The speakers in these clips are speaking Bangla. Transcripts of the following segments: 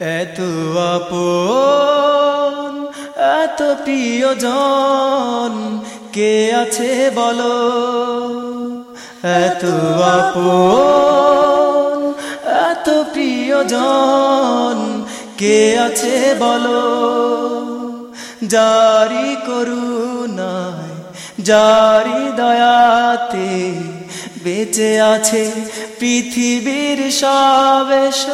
এত আপন, এত প্রিয়জন, কে আছে বলো? এত আপন, এত প্রিয়জন, কে আছে বলো? জারি করুণায় জারি দয়াতে বেঁচে আছে পৃথিবীর সবেশ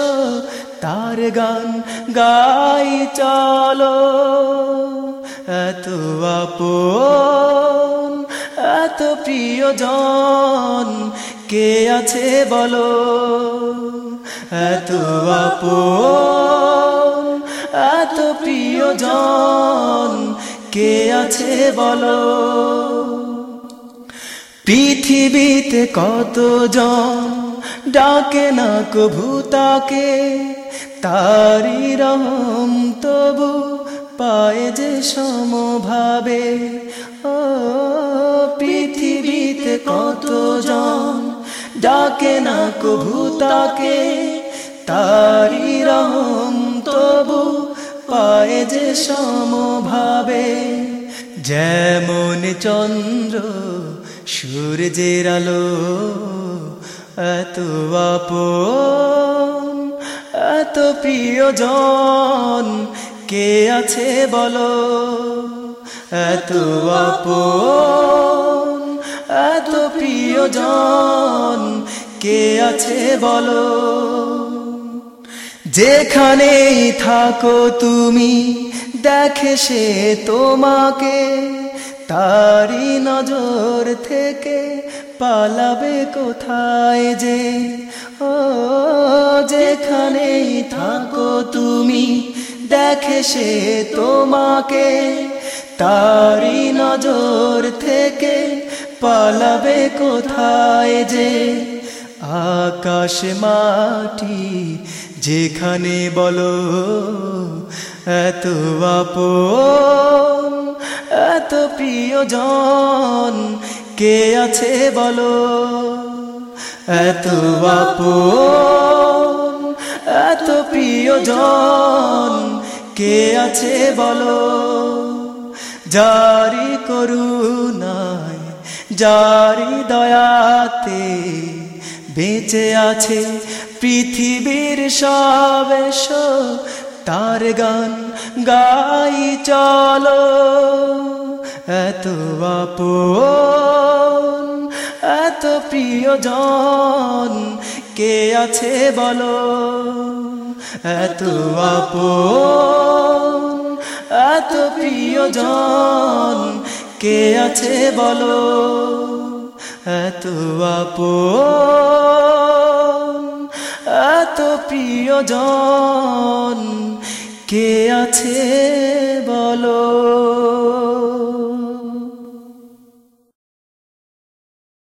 তার গান গাই, চলো। এত আপন, এত প্রিয়জন, কে আছে বলো? এত আপন, এত প্রিয়জন, কে আছে বলো? পৃথিবীতে কতজন ডাকে না কভু তাকে তারি রহম তবু পায় যে সমভাবে। ও পৃথিবীতে কতজন ডাকে না কভু তাকে তারি রহম তবু পায় যে সমভাবে। যেমন চন্দ্র সূর্যের আলো এত আপন, এত প্রিয়জন, কে আছে বলো? এত আপন, এত প্রিয়জন, কে আছে বলো? যেখানেই থাকো তুমি, দেখে সে তোমাকে তারি নজর থেকে পালাবে কোথায় যে? ও, যেখানেই থাকো তুমি, দেখে সে তোমাকে। তারি নজর থেকে পালাবে কোথায় যে? আকাশ মাটি যেখানে বলো, এত আপন, এত প্রিয়জন কে আছে বলো? এত আপন, এত প্রিয়জন, কে আছে বলো? জারি করুণায় জারি দয়াতে বেঁচে আছে পৃথিবীর সবেশ তার গান গাই চলো। এত এত প্রিয়জন, কে আছে বলো? এত আপন, এত প্রিয়জন, কে আছে বলো? এত আপন, এত প্রিয়জন, কে আছে বলো?